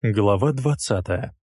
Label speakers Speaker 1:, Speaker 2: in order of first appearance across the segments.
Speaker 1: Глава двадцатая.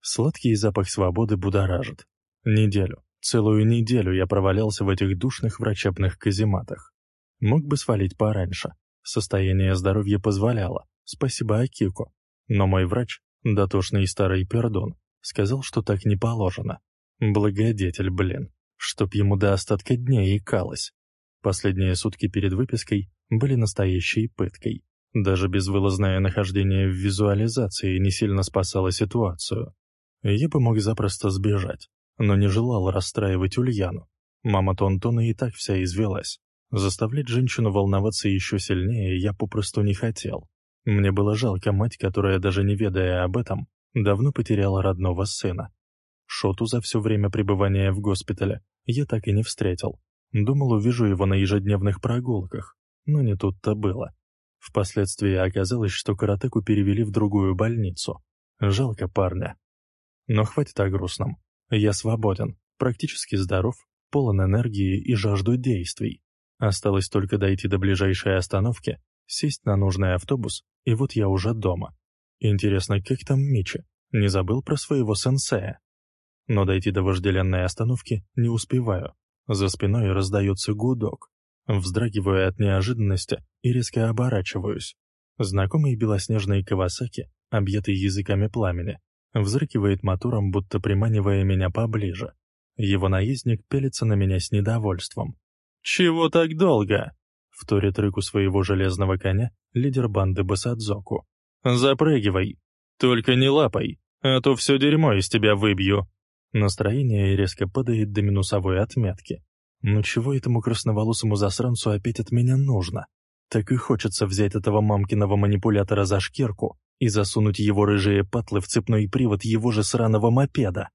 Speaker 1: Сладкий запах свободы будоражит. Неделю, целую неделю я провалялся в этих душных врачебных казематах. Мог бы свалить пораньше. Состояние здоровья позволяло, спасибо Акико. Но мой врач, дотошный старый пердон, сказал, что так не положено. Благодетель, блин, чтоб ему до остатка дней икалось. Последние сутки перед выпиской были настоящей пыткой. Даже безвылазное нахождение в визуализации не сильно спасало ситуацию. Я бы мог запросто сбежать, но не желал расстраивать Ульяну. Мама Тонтона и так вся извелась. Заставлять женщину волноваться еще сильнее я попросту не хотел. Мне было жалко мать, которая, даже не ведая об этом, давно потеряла родного сына. Шоту за все время пребывания в госпитале я так и не встретил. Думал, увижу его на ежедневных прогулках, но не тут-то было. Впоследствии оказалось, что каратеку перевели в другую больницу. Жалко парня. Но хватит о грустном. Я свободен, практически здоров, полон энергии и жажду действий. Осталось только дойти до ближайшей остановки, сесть на нужный автобус, и вот я уже дома. Интересно, как там Мичи? Не забыл про своего сенсея? Но дойти до вожделенной остановки не успеваю. За спиной раздается гудок. Вздрагиваю от неожиданности и резко оборачиваюсь. Знакомый белоснежный Кавасаки, объятый языками пламени, взрыкивает мотором, будто приманивая меня поближе. Его наездник пелится на меня с недовольством. «Чего так долго?» — вторит рыку своего железного коня лидер банды Басадзоку. «Запрыгивай! Только не лапай, а то все дерьмо из тебя выбью!» Настроение резко падает до минусовой отметки. Но чего этому красноволосому засранцу опять от меня нужно? Так и хочется взять этого мамкиного манипулятора за шкирку и засунуть его рыжие патлы в цепной привод его же сраного мопеда.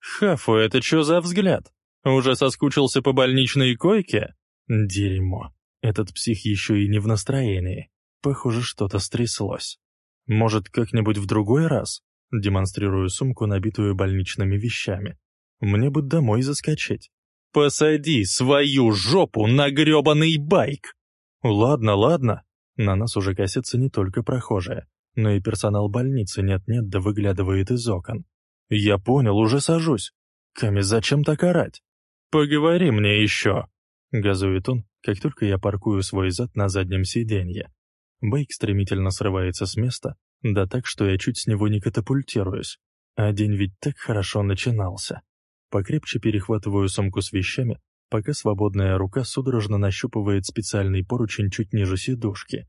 Speaker 1: «Хафу, это что за взгляд? Уже соскучился по больничной койке?» «Дерьмо. Этот псих еще и не в настроении. Похоже, что-то стряслось. Может, как-нибудь в другой раз?» Демонстрирую сумку, набитую больничными вещами. «Мне бы домой заскочить. «Посади свою жопу на грёбаный байк!» «Ладно, ладно». На нас уже косятся не только прохожие, но и персонал больницы нет-нет да выглядывает из окон. «Я понял, уже сажусь. Ками, зачем так орать?» «Поговори мне еще!» Газует он, как только я паркую свой зад на заднем сиденье. Байк стремительно срывается с места, да так, что я чуть с него не катапультируюсь. А день ведь так хорошо начинался. Покрепче перехватываю сумку с вещами, пока свободная рука судорожно нащупывает специальный поручень чуть ниже сидушки.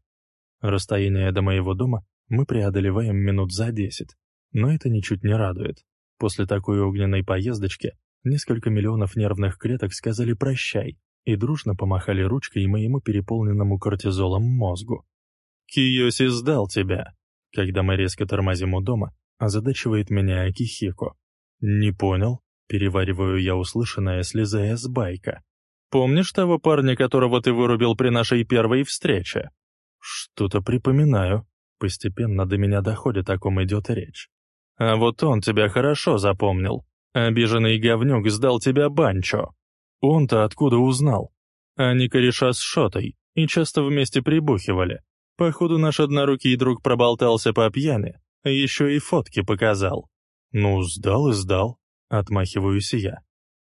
Speaker 1: Расстояние до моего дома мы преодолеваем минут за десять, но это ничуть не радует. После такой огненной поездочки несколько миллионов нервных клеток сказали «прощай» и дружно помахали ручкой моему переполненному кортизолом мозгу. «Киоси сдал тебя!» Когда мы резко тормозим у дома, озадачивает меня Акихико. «Не понял?» Перевариваю я услышанное, слезая с байка. «Помнишь того парня, которого ты вырубил при нашей первой встрече?» «Что-то припоминаю. Постепенно до меня доходит, о ком идет речь. А вот он тебя хорошо запомнил. Обиженный говнюк сдал тебя Банчо. Он-то откуда узнал? Они кореша с Шотой и часто вместе прибухивали. Походу, наш однорукий друг проболтался по пьяни, еще и фотки показал. Ну, сдал и сдал. Отмахиваюсь я.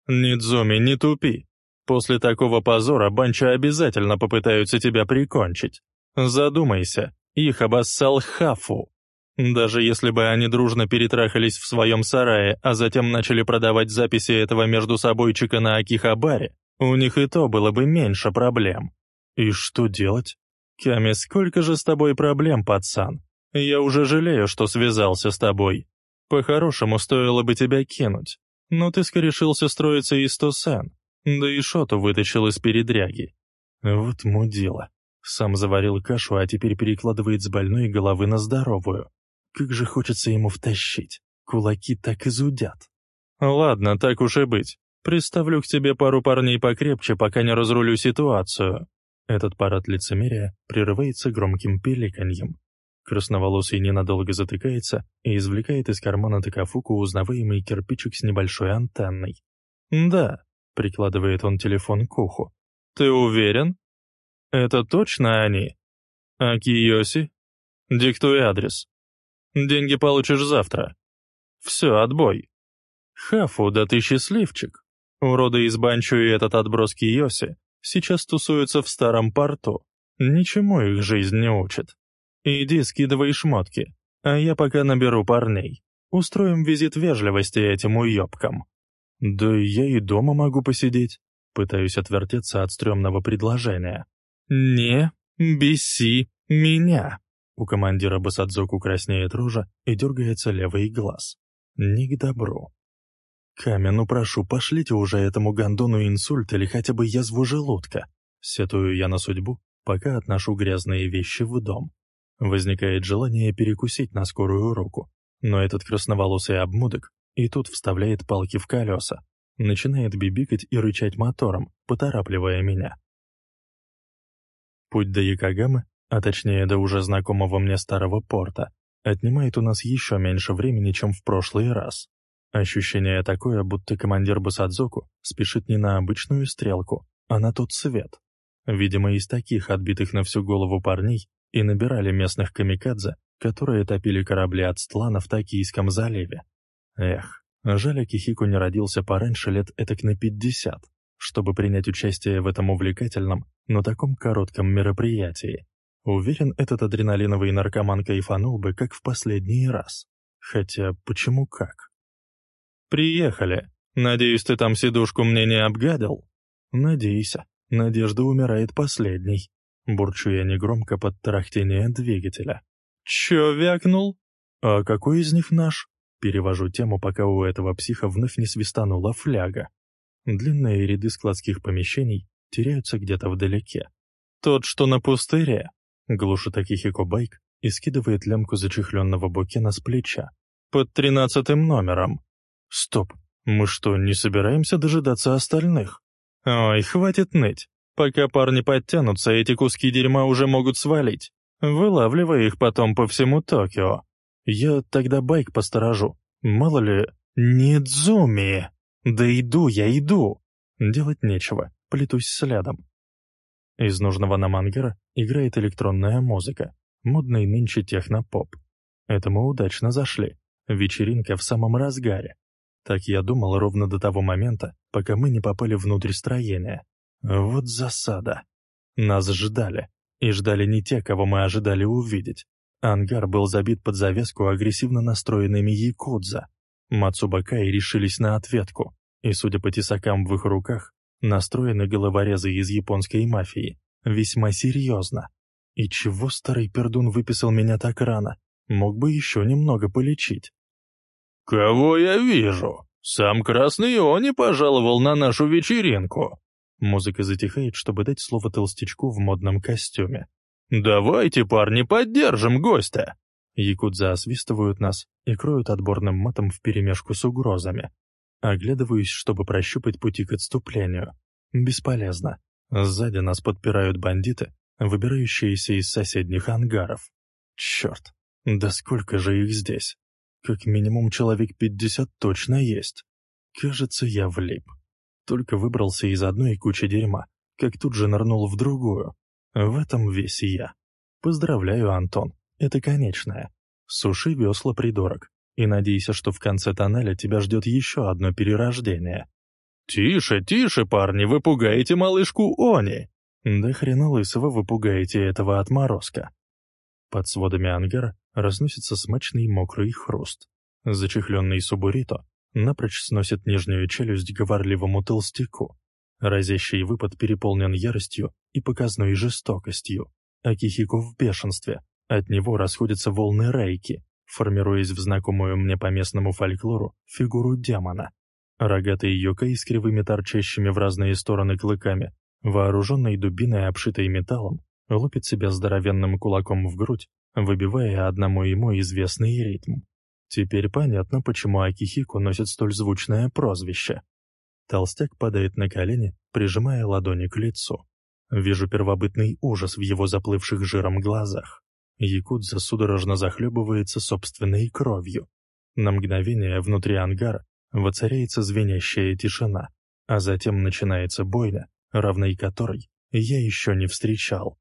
Speaker 1: «Нидзуми, не тупи. После такого позора банча обязательно попытаются тебя прикончить. Задумайся, их обоссал Хафу. Даже если бы они дружно перетрахались в своем сарае, а затем начали продавать записи этого между собойчика на Акихабаре, у них и то было бы меньше проблем. И что делать? Ками, сколько же с тобой проблем, пацан? Я уже жалею, что связался с тобой. По-хорошему, стоило бы тебя кинуть. Но ты скорешился строиться из Тосен, да и Шоту вытащил из передряги. Вот мудила. Сам заварил кашу, а теперь перекладывает с больной головы на здоровую. Как же хочется ему втащить. Кулаки так и зудят. Ладно, так уж и быть. Представлю к тебе пару парней покрепче, пока не разрулю ситуацию. Этот парад лицемерия прерывается громким пеликаньем. Красноволосый ненадолго затыкается и извлекает из кармана Такафуку узнаваемый кирпичик с небольшой антенной. «Да», — прикладывает он телефон к уху. «Ты уверен? Это точно они? А Киоси? Диктуй адрес. Деньги получишь завтра. Все, отбой. Хафу, да ты счастливчик. Уроды из Банчу и этот отброс Киоси сейчас тусуются в старом порту. Ничему их жизнь не учит. Иди скидывай шмотки, а я пока наберу парней. Устроим визит вежливости этим уёбкам. Да я и дома могу посидеть. Пытаюсь отвертеться от стрёмного предложения. Не беси меня. У командира Басадзоку краснеет рожа и дергается левый глаз. Не к добру. «Камя, ну прошу, пошлите уже этому гондону инсульт или хотя бы язву желудка». Сетую я на судьбу, пока отношу грязные вещи в дом. Возникает желание перекусить на скорую руку. Но этот красноволосый обмудок и тут вставляет палки в колеса, начинает бибикать и рычать мотором, поторапливая меня. Путь до Якогамы, а точнее до уже знакомого мне старого порта, отнимает у нас еще меньше времени, чем в прошлый раз. Ощущение такое, будто командир Басадзоку спешит не на обычную стрелку, а на тот свет. Видимо, из таких отбитых на всю голову парней и набирали местных камикадзе, которые топили корабли от Стлана в Токийском заливе. Эх, жаль, Акихико не родился пораньше лет этак на пятьдесят, чтобы принять участие в этом увлекательном, но таком коротком мероприятии. Уверен, этот адреналиновый наркоман кайфанул бы, как в последний раз. Хотя, почему как? «Приехали. Надеюсь, ты там сидушку мне не обгадил?» «Надейся. Надежда умирает последней». Бурчу я негромко под тарахтение двигателя. «Чё вякнул?» «А какой из них наш?» Перевожу тему, пока у этого психа вновь не свистанула фляга. Длинные ряды складских помещений теряются где-то вдалеке. «Тот, что на пустыре?» Глушит Акихико байк и скидывает лямку зачехленного букена с плеча. «Под тринадцатым номером». Стоп, мы что, не собираемся дожидаться остальных? Ой, хватит ныть. Пока парни подтянутся, эти куски дерьма уже могут свалить. Вылавливай их потом по всему Токио. Я тогда байк посторожу. Мало ли... Не Дзуми! Да иду я, иду! Делать нечего, плетусь следом. Из нужного нам ангара играет электронная музыка, модный нынче технопоп. Это мы удачно зашли. Вечеринка в самом разгаре. Так я думал ровно до того момента, пока мы не попали внутрь строения. Вот засада. Нас ждали. И ждали не те, кого мы ожидали увидеть. Ангар был забит под завеску агрессивно настроенными якудза. Мацубакаи решились на ответку, и, судя по тесакам в их руках, настроены головорезы из японской мафии. Весьма серьезно. И чего старый пердун выписал меня так рано? Мог бы еще немного полечить.
Speaker 2: «Кого я вижу? Сам Красный Они пожаловал на нашу вечеринку!»
Speaker 1: Музыка затихает, чтобы дать слово толстячку в модном костюме.
Speaker 2: «Давайте, парни, поддержим гостя!»
Speaker 1: Якудза освистывают нас и кроют отборным матом вперемешку с угрозами. Оглядываюсь, чтобы прощупать пути к отступлению. Бесполезно. Сзади нас подпирают бандиты, выбирающиеся из соседних ангаров. Черт, да сколько же их здесь? Как минимум человек пятьдесят точно есть. Кажется, я влип. Только выбрался из одной кучи дерьма, как тут же нырнул в другую. В этом весь я. Поздравляю, Антон, это конечное. Суши весла, придурок, и надейся, что в конце тоннеля тебя ждет еще одно перерождение.
Speaker 2: «Тише, тише, парни, вы пугаете малышку Они!»
Speaker 1: «Да хрена лысого вы пугаете этого отморозка!» Под сводами ангара разносится смачный мокрый хруст. Зачехленный субурито напрочь сносит нижнюю челюсть говорливому толстяку. Разящий выпад переполнен яростью и показной жестокостью. Акихико в бешенстве. От него расходятся волны рейки, формируясь в знакомую мне по местному фольклору фигуру демона. Рогатый йокай с кривыми торчащими в разные стороны клыками, вооруженный дубиной, обшитой металлом, лупит себя здоровенным кулаком в грудь, выбивая одному ему известный ритм. Теперь понятно, почему Акихико носит столь звучное прозвище. Толстяк падает на колени, прижимая ладони к лицу. Вижу первобытный ужас в его заплывших жиром глазах. Якудза судорожно захлебывается собственной кровью. На мгновение внутри ангара воцаряется звенящая тишина, а затем начинается бойня, равной которой я еще не встречал.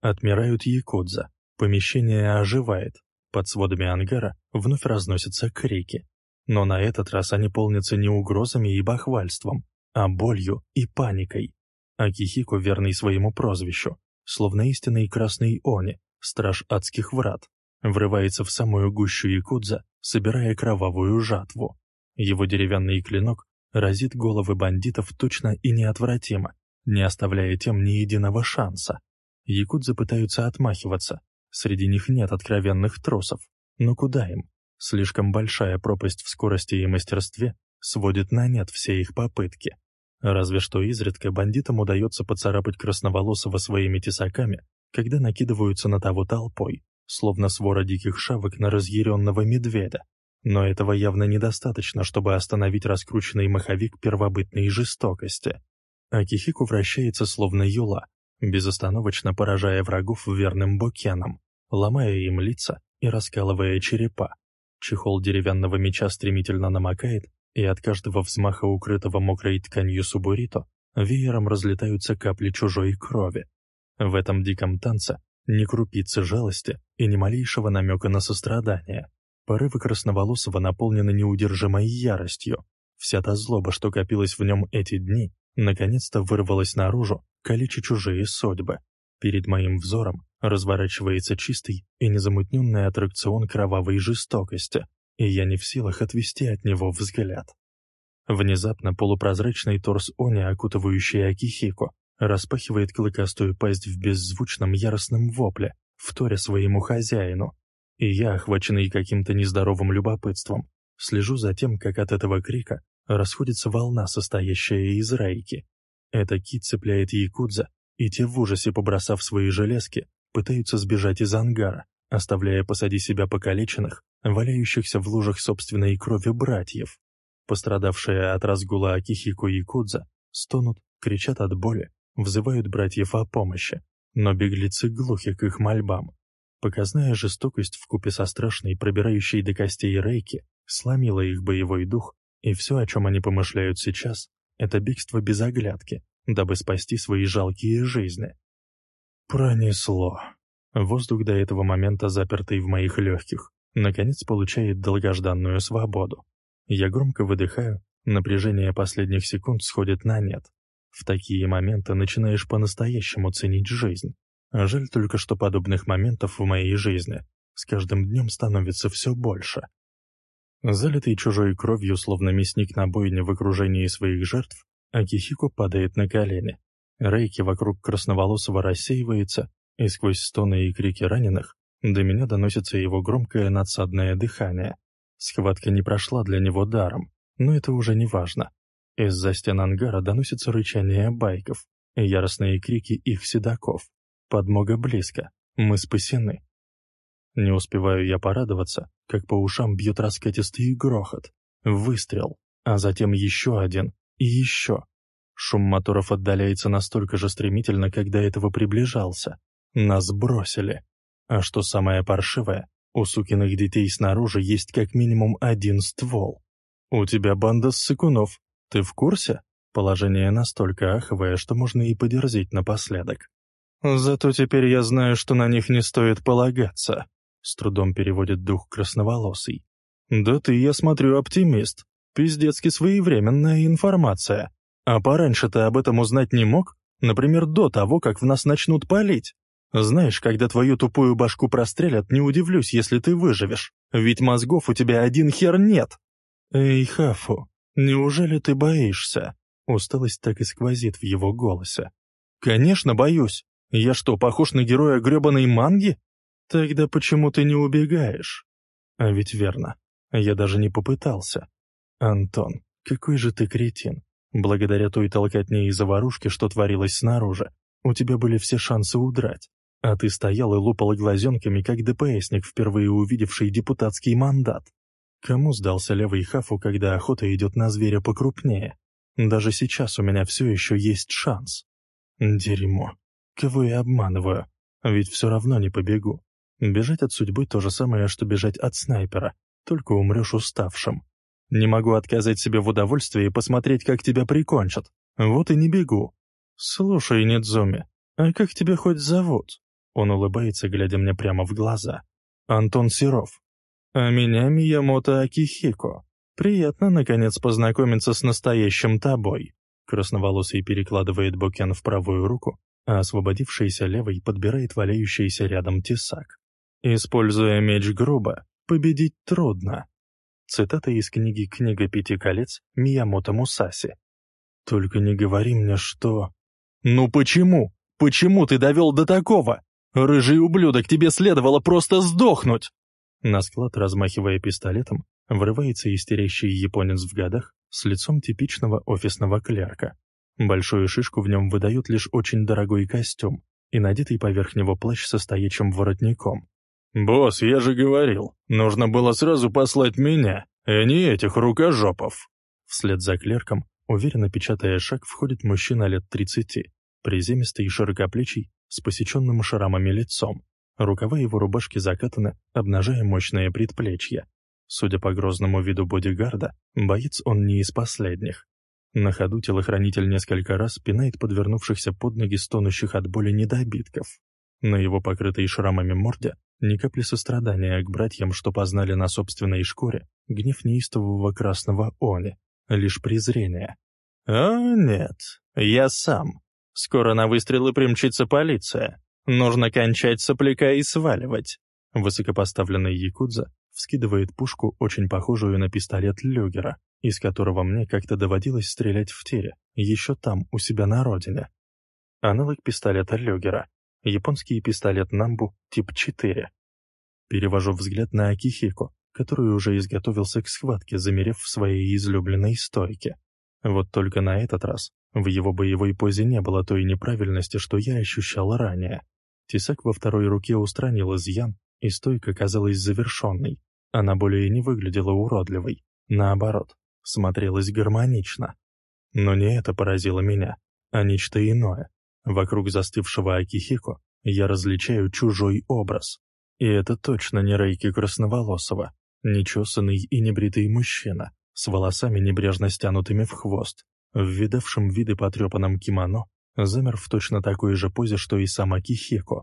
Speaker 1: Отмирают якудза, Помещение оживает. Под сводами ангара вновь разносятся крики. Но на этот раз они полнятся не угрозами и бахвальством, а болью и паникой. Акихико, верный своему прозвищу, словно истинный красный они, страж адских врат, врывается в самую гущу якудза, собирая кровавую жатву. Его деревянный клинок разит головы бандитов точно и неотвратимо, не оставляя тем ни единого шанса. Якудзы пытаются отмахиваться, среди них нет откровенных трусов. Но куда им? Слишком большая пропасть в скорости и мастерстве сводит на нет все их попытки. Разве что изредка бандитам удается поцарапать красноволосого своими тесаками, когда накидываются на того толпой, словно свора диких шавок на разъяренного медведя. Но этого явно недостаточно, чтобы остановить раскрученный маховик первобытной жестокости. Акихику вращается словно юла, безостановочно поражая врагов верным бокеном, ломая им лица и раскалывая черепа. Чехол деревянного меча стремительно намокает, и от каждого взмаха укрытого мокрой тканью субурито веером разлетаются капли чужой крови. В этом диком танце ни крупицы жалости и ни малейшего намека на сострадание. Порывы красноволосого наполнены неудержимой яростью. Вся та злоба, что копилась в нем эти дни, наконец-то вырвалась наружу, калеча чужие судьбы. Перед моим взором разворачивается чистый и незамутненный аттракцион кровавой жестокости, и я не в силах отвести от него взгляд. Внезапно полупрозрачный торс Они, окутывающий Акихико, распахивает клыкастую пасть в беззвучном яростном вопле, вторя своему хозяину. И я, охваченный каким-то нездоровым любопытством, слежу за тем, как от этого крика расходится волна, состоящая из рейки. Эта кит цепляет якудза, и те в ужасе, побросав свои железки, пытаются сбежать из ангара, оставляя посади себя покалеченных, валяющихся в лужах собственной крови братьев. Пострадавшие от разгула Акихико и Кудза стонут, кричат от боли, взывают братьев о помощи, но беглецы глухи к их мольбам. Показная жестокость вкупе со страшной, пробирающей до костей рейки, сломила их боевой дух, и все, о чем они помышляют сейчас, это бегство без оглядки, дабы спасти свои жалкие жизни. Пронесло. Воздух до этого момента, запертый в моих легких, наконец получает долгожданную свободу. Я громко выдыхаю, напряжение последних секунд сходит на нет. В такие моменты начинаешь по-настоящему ценить жизнь. Жаль только, что подобных моментов в моей жизни с каждым днем становится все больше. Залитый чужой кровью, словно мясник на бойне в окружении своих жертв, Акихико падает на колени. Рейки вокруг красноволосого рассеивается, и сквозь стоны и крики раненых до меня доносится его громкое надсадное дыхание. Схватка не прошла для него даром, но это уже не важно. Из-за стен ангара доносится рычание байков и яростные крики их седаков. Подмога близко, мы спасены. Не успеваю я порадоваться, как по ушам бьет раскатистый грохот. Выстрел, а затем еще один и еще. Шум моторов отдаляется настолько же стремительно, как до этого приближался. Нас бросили. А что самое паршивое, у сукиных детей снаружи есть как минимум один ствол. У тебя банда ссыкунов. Ты в курсе? Положение настолько аховое, что можно и подерзить напоследок. Зато теперь я знаю, что на них не стоит полагаться. С трудом переводит дух красноволосый. Да ты, я смотрю, оптимист. Пиздецки своевременная информация. А пораньше ты об этом узнать не мог? Например, до того, как в нас начнут палить? Знаешь, когда твою тупую башку прострелят, не удивлюсь, если ты выживешь. Ведь мозгов у тебя один хер нет. Эй, Хафу, неужели ты боишься? Усталость так и сквозит в его голосе. Конечно, боюсь. Я что, похож на героя гребаной манги? Тогда почему ты не убегаешь? А ведь верно. Я даже не попытался. Антон, какой же ты кретин. Благодаря той толкотне и заварушке, что творилось снаружи, у тебя были все шансы удрать. А ты стоял и лупал глазенками, как ДПСник, впервые увидевший депутатский мандат. Кому сдался левый хафу, когда охота идет на зверя покрупнее? Даже сейчас у меня все еще есть шанс. Дерьмо. Кого я обманываю? Ведь все равно не побегу. Бежать от судьбы то же самое, что бежать от снайпера, только умрешь уставшим. Не могу отказать себе в удовольствии посмотреть, как тебя прикончат. Вот и не бегу. Слушай, Недзуми, а как тебя хоть зовут? Он улыбается, глядя мне прямо в глаза. «Антон Серов. А меня Миямото Акихико. Приятно, наконец, познакомиться с настоящим тобой». Красноволосый перекладывает бокен в правую руку, а освободившийся левой подбирает валяющийся рядом тесак. «Используя меч грубо, победить трудно». Цитата из книги «Книга пяти колец» Миямото Мусаси. «Только не говори мне, что...» «Ну почему? Почему ты довел до такого? Рыжий ублюдок, тебе следовало просто сдохнуть!» На склад, размахивая пистолетом, врывается истерящий японец в годах с лицом типичного офисного клерка. Большую шишку в нем выдает лишь очень дорогой костюм и надетый поверх него плащ со стоячим воротником.
Speaker 2: «Босс, я же говорил, нужно было сразу послать меня, а не этих рукожопов!»
Speaker 1: Вслед за клерком, уверенно печатая шаг, входит мужчина лет тридцати, приземистый и широкоплечий, с посеченным шрамами лицом. Рукава его рубашки закатаны, обнажая мощные предплечья. Судя по грозному виду бодигарда, боец он не из последних. На ходу телохранитель несколько раз пинает подвернувшихся под ноги стонущих от боли недобитков. На его покрытой шрамами морде ни капли сострадания к братьям, что познали на собственной шкуре гнев неистового красного они, лишь презрение. «А нет, я сам. Скоро на выстрелы примчится полиция. Нужно кончать сопляка и сваливать». Высокопоставленный якудза вскидывает пушку, очень похожую на пистолет Люгера, из которого мне как-то доводилось стрелять в тире, еще там, у себя на родине. Аналог пистолета Люгера. Японский пистолет Намбу тип 4. Перевожу взгляд на Акихико, который уже изготовился к схватке, замерев в своей излюбленной стойке. Вот только на этот раз в его боевой позе не было той неправильности, что я ощущал ранее. Тесак во второй руке устранил изъян, и стойка казалась завершенной. Она более не выглядела уродливой. Наоборот, смотрелась гармонично. Но не это поразило меня, а нечто иное. Вокруг застывшего Акихико я различаю чужой образ. И это точно не Рейки Красноволосова, нечесанный и небритый мужчина, с волосами небрежно стянутыми в хвост, в видавшем виды потрепанном кимоно, замер в точно такой же позе, что и сам Акихико.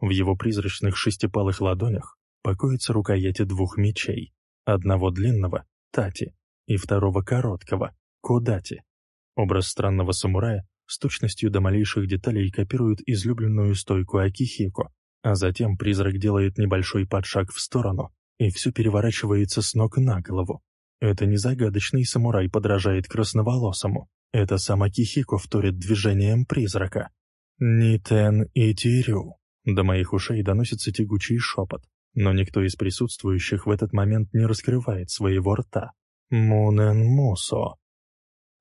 Speaker 1: В его призрачных шестипалых ладонях покоятся рукояти двух мечей, одного длинного — Тати, и второго короткого — Кодати. Образ странного самурая с точностью до малейших деталей копирует излюбленную стойку Акихико, а затем призрак делает небольшой подшаг в сторону, и все переворачивается с ног на голову. Это не загадочный самурай подражает красноволосому, это сам Акихико вторит движением призрака. «Нитен и Тирю». До моих ушей доносится тягучий шепот, но никто из присутствующих в этот момент не раскрывает своего рта. Мунен Мусо.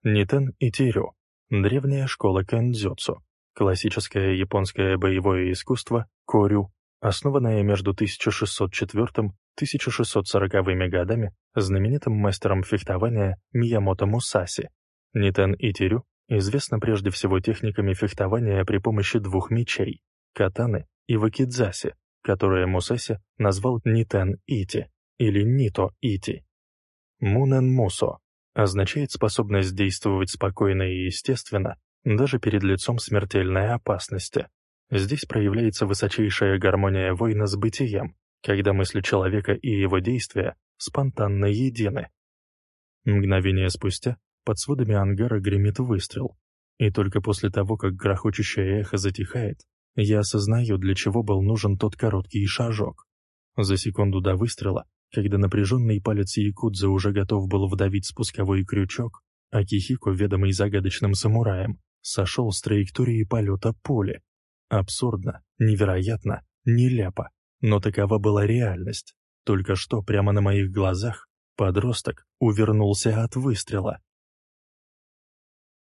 Speaker 1: Нитен и Тирю. Древняя школа кэндзюцу. Классическое японское боевое искусство корю, основанное между 1604-1640 годами знаменитым мастером фехтования Миямото Мусаси. Нитен и Тирю известна прежде всего техниками фехтования при помощи двух мечей — катаны и вакидзаси, которые Мусаси назвал Нитен-Ити или Нито-Ити. Мунен-Мусо означает способность действовать спокойно и естественно, даже перед лицом смертельной опасности. Здесь проявляется высочайшая гармония воина с бытием, когда мысли человека и его действия спонтанно едины. Мгновение спустя под сводами ангара гремит выстрел, и только после того, как грохочущее эхо затихает, я осознаю, для чего был нужен тот короткий шажок. За секунду до выстрела, когда напряженный палец Якудза уже готов был вдавить спусковой крючок, Акихико, ведомый загадочным самураем, сошел с траектории полета пули. Абсурдно, невероятно, нелепо, но такова была реальность. Только что прямо на моих глазах подросток увернулся от выстрела.